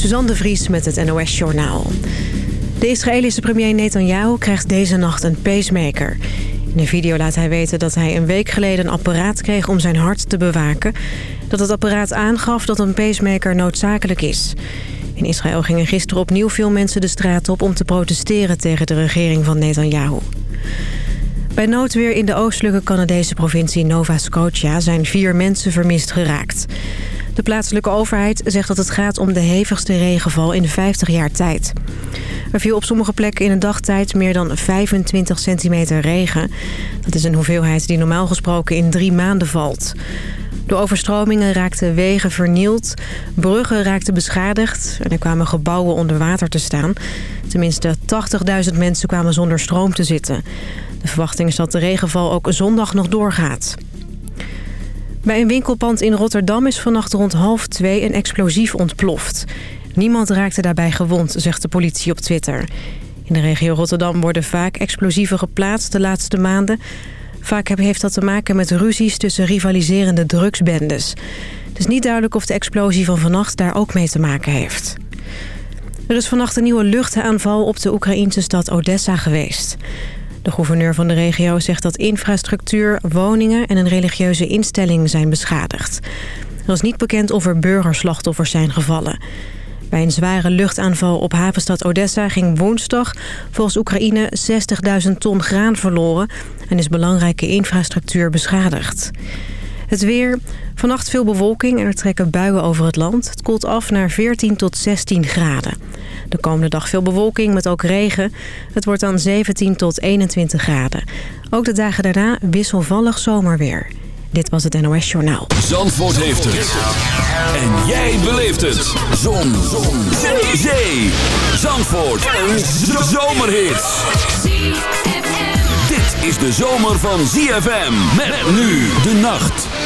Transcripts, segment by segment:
Suzanne de Vries met het NOS Journaal. De Israëlische premier Netanyahu krijgt deze nacht een pacemaker. In een video laat hij weten dat hij een week geleden een apparaat kreeg om zijn hart te bewaken. Dat het apparaat aangaf dat een pacemaker noodzakelijk is. In Israël gingen gisteren opnieuw veel mensen de straat op om te protesteren tegen de regering van Netanyahu. Bij noodweer in de oostelijke Canadese provincie Nova Scotia zijn vier mensen vermist geraakt. De plaatselijke overheid zegt dat het gaat om de hevigste regenval in 50 jaar tijd. Er viel op sommige plekken in een dagtijd meer dan 25 centimeter regen. Dat is een hoeveelheid die normaal gesproken in drie maanden valt. Door overstromingen raakten wegen vernield, bruggen raakten beschadigd... en er kwamen gebouwen onder water te staan. Tenminste 80.000 mensen kwamen zonder stroom te zitten. De verwachting is dat de regenval ook zondag nog doorgaat. Bij een winkelpand in Rotterdam is vannacht rond half twee een explosief ontploft. Niemand raakte daarbij gewond, zegt de politie op Twitter. In de regio Rotterdam worden vaak explosieven geplaatst de laatste maanden. Vaak heeft dat te maken met ruzies tussen rivaliserende drugsbendes. Het is niet duidelijk of de explosie van vannacht daar ook mee te maken heeft. Er is vannacht een nieuwe luchtaanval op de Oekraïnse stad Odessa geweest. De gouverneur van de regio zegt dat infrastructuur, woningen en een religieuze instelling zijn beschadigd. Er is niet bekend of er burgerslachtoffers zijn gevallen. Bij een zware luchtaanval op havenstad Odessa ging woensdag volgens Oekraïne 60.000 ton graan verloren en is belangrijke infrastructuur beschadigd. Het weer. Vannacht veel bewolking en er trekken buien over het land. Het koelt af naar 14 tot 16 graden. De komende dag veel bewolking met ook regen. Het wordt dan 17 tot 21 graden. Ook de dagen daarna wisselvallig zomerweer. Dit was het NOS Journaal. Zandvoort heeft het. En jij beleeft het. Zon. Zon. Zee. Zee. Zandvoort. Een zomerhit. Dit is de zomer van ZFM. Met nu de nacht.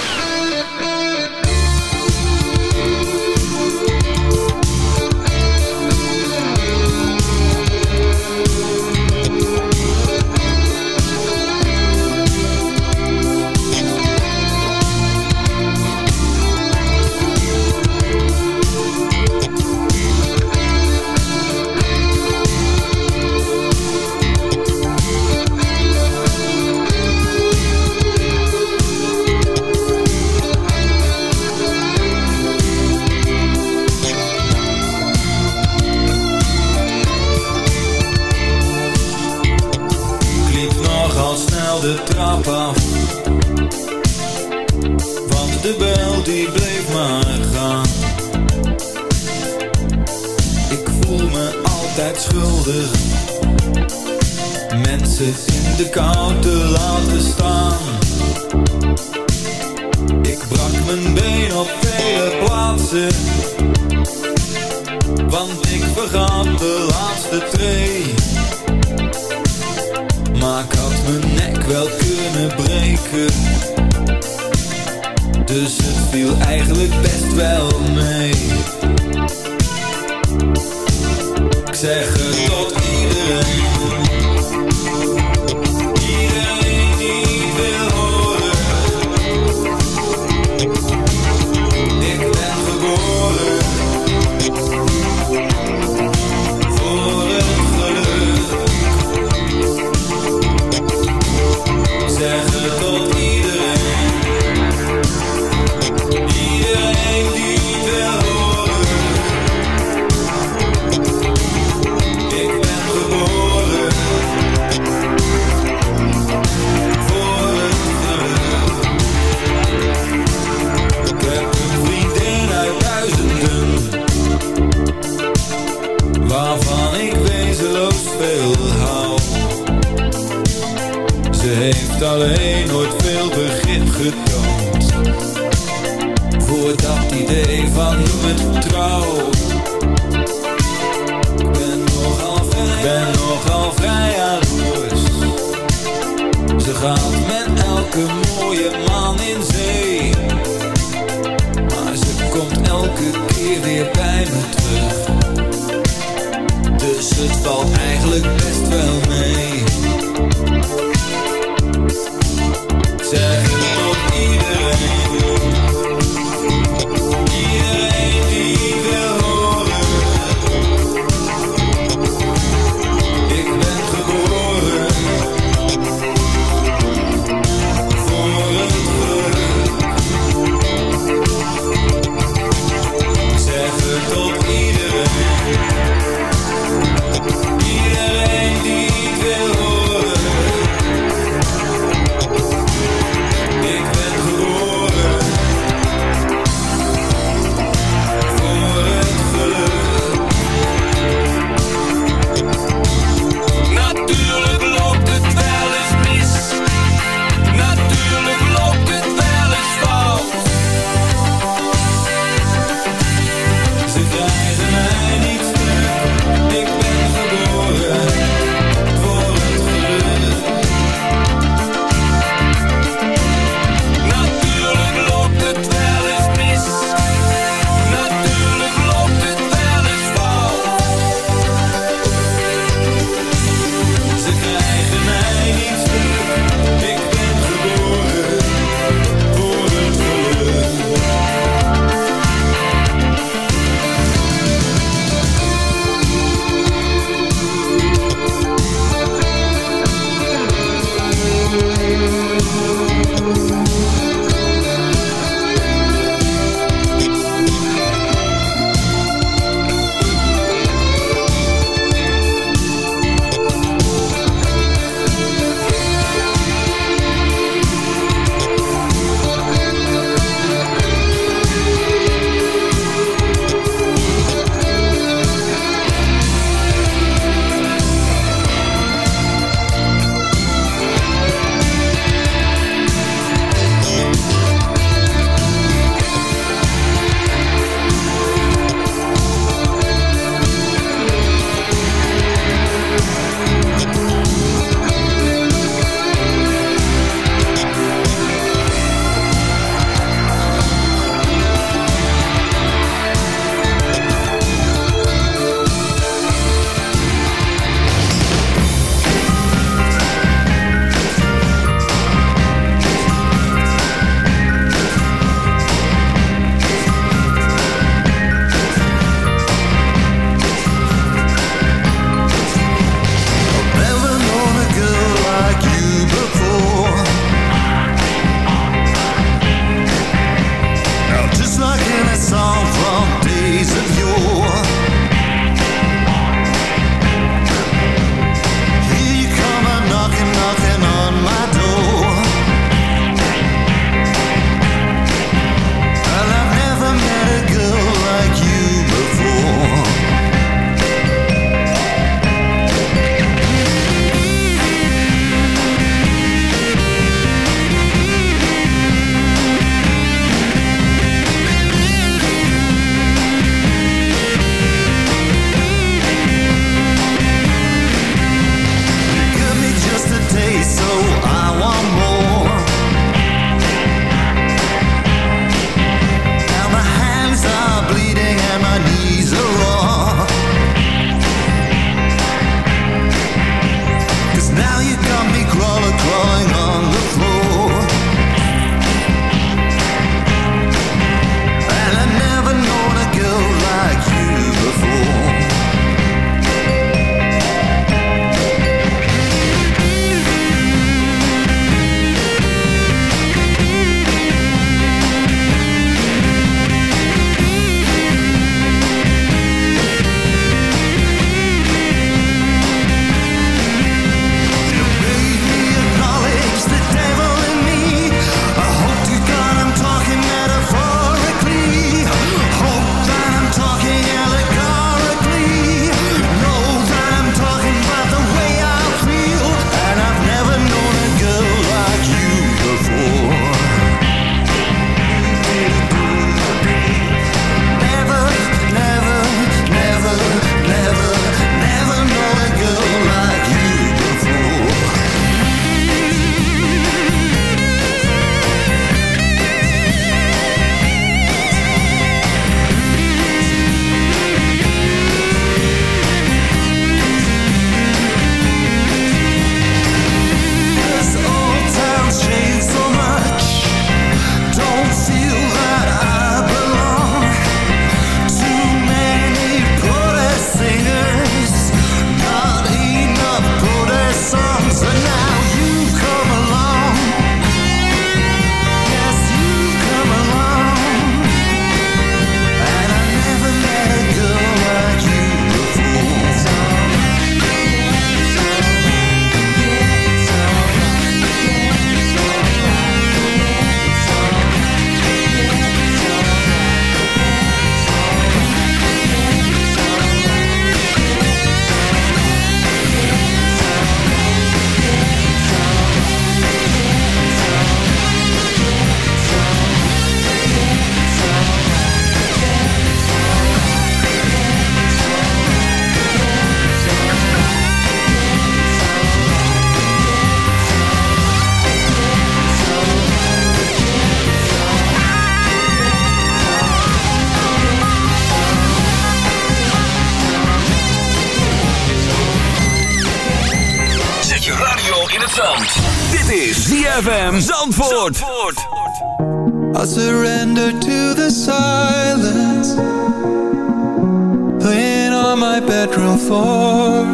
Floor.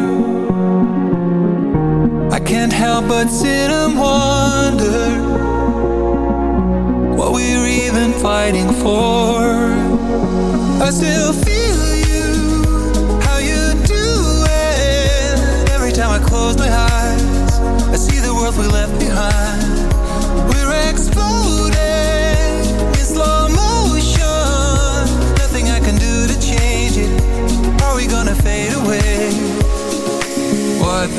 I can't help but sit and wonder. What we're even fighting for. I still feel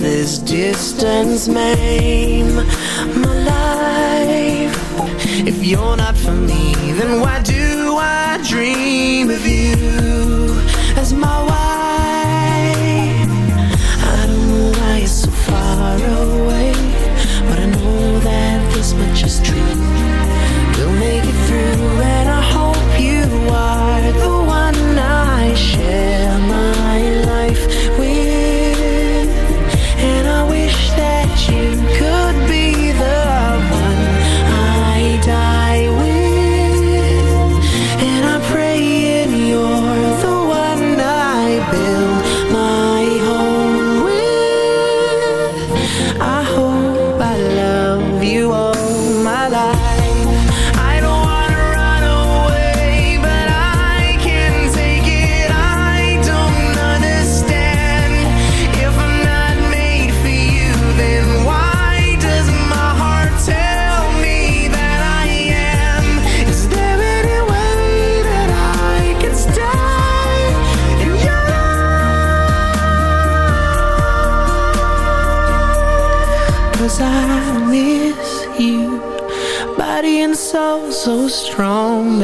this distance maim my life? If you're not for me, then why do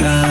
time.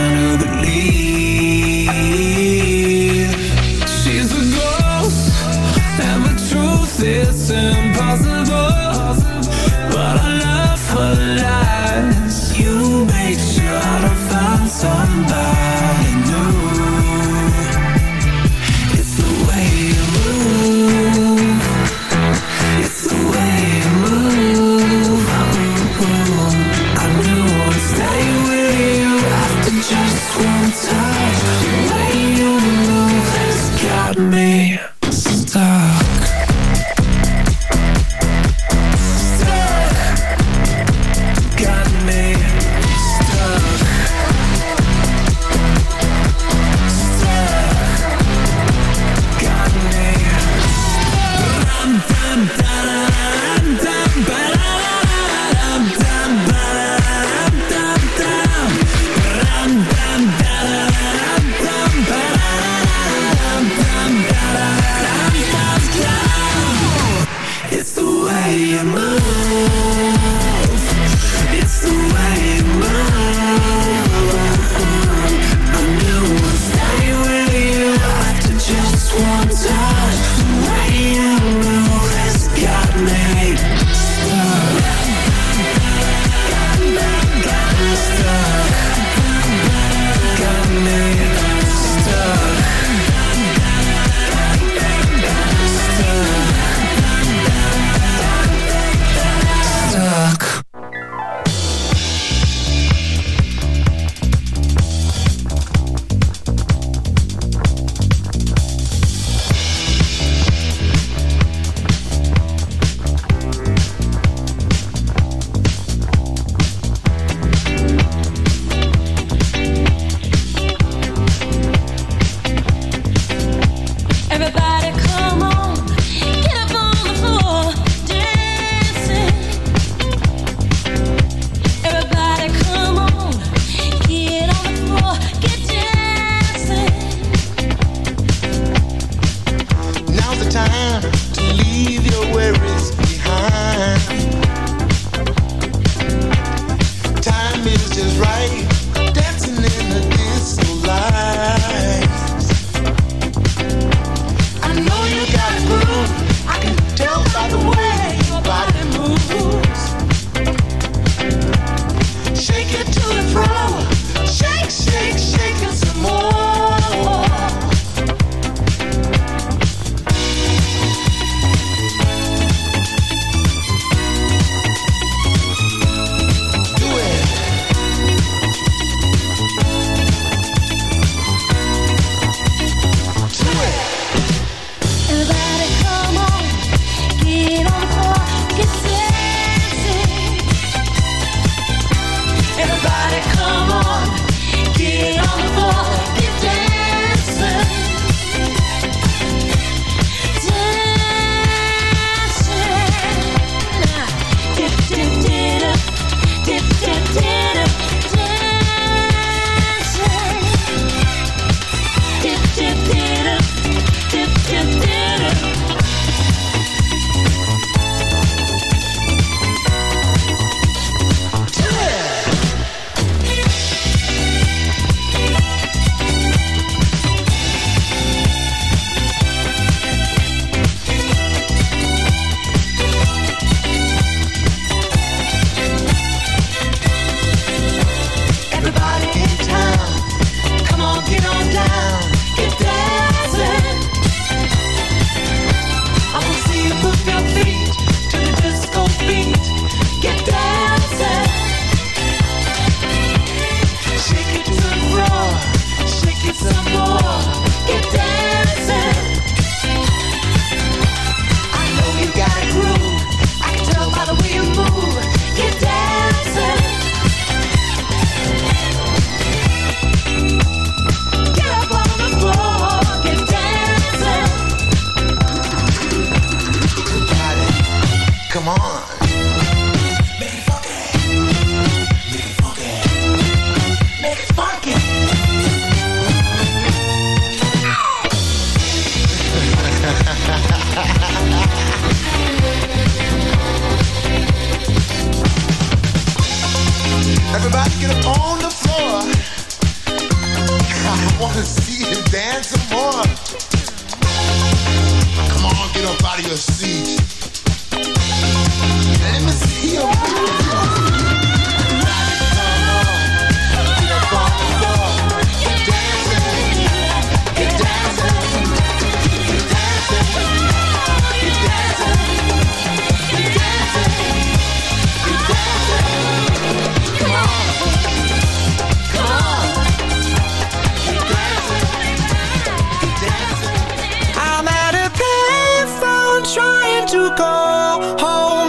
to go home.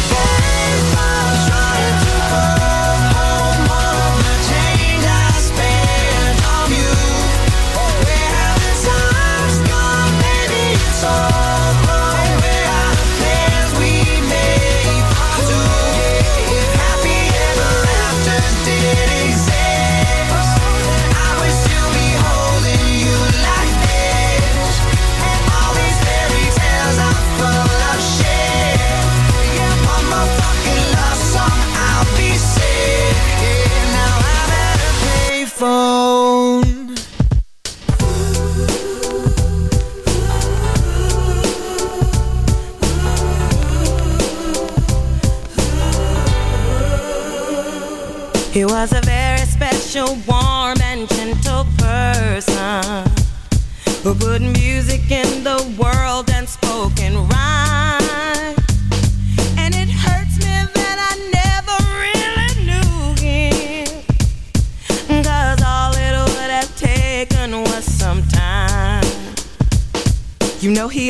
He was a very special, warm, and gentle person who put music in the world and spoken rhyme. He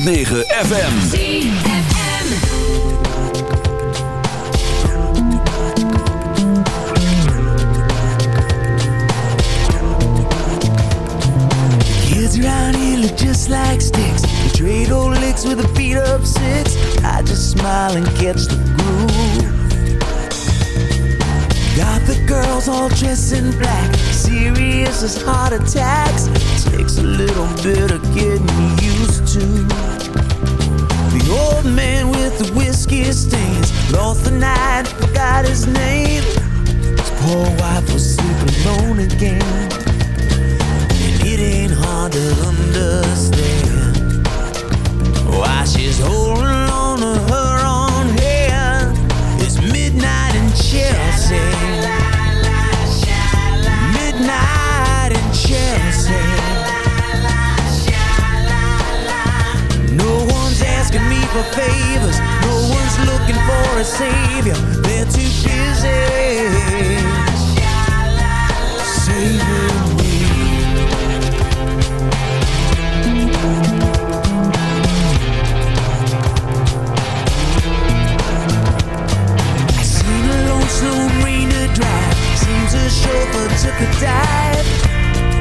106.9 FM. Kids around here look just like sticks. They trade old licks with a beat up six. I just smile and catch the groove. Got the girls all dressed in black Serious as heart attacks Takes a little bit of getting used to old man with the whiskey stains. Lost the night, forgot his name. His poor wife was sleeping alone again. And it ain't hard to understand Why she's holding on to her asking me for favors. No one's looking for a savior. They're too busy saving me. I seen a lonesome marina drive. Seems the chauffeur took a dive.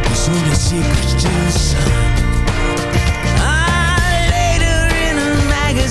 There's only secrets to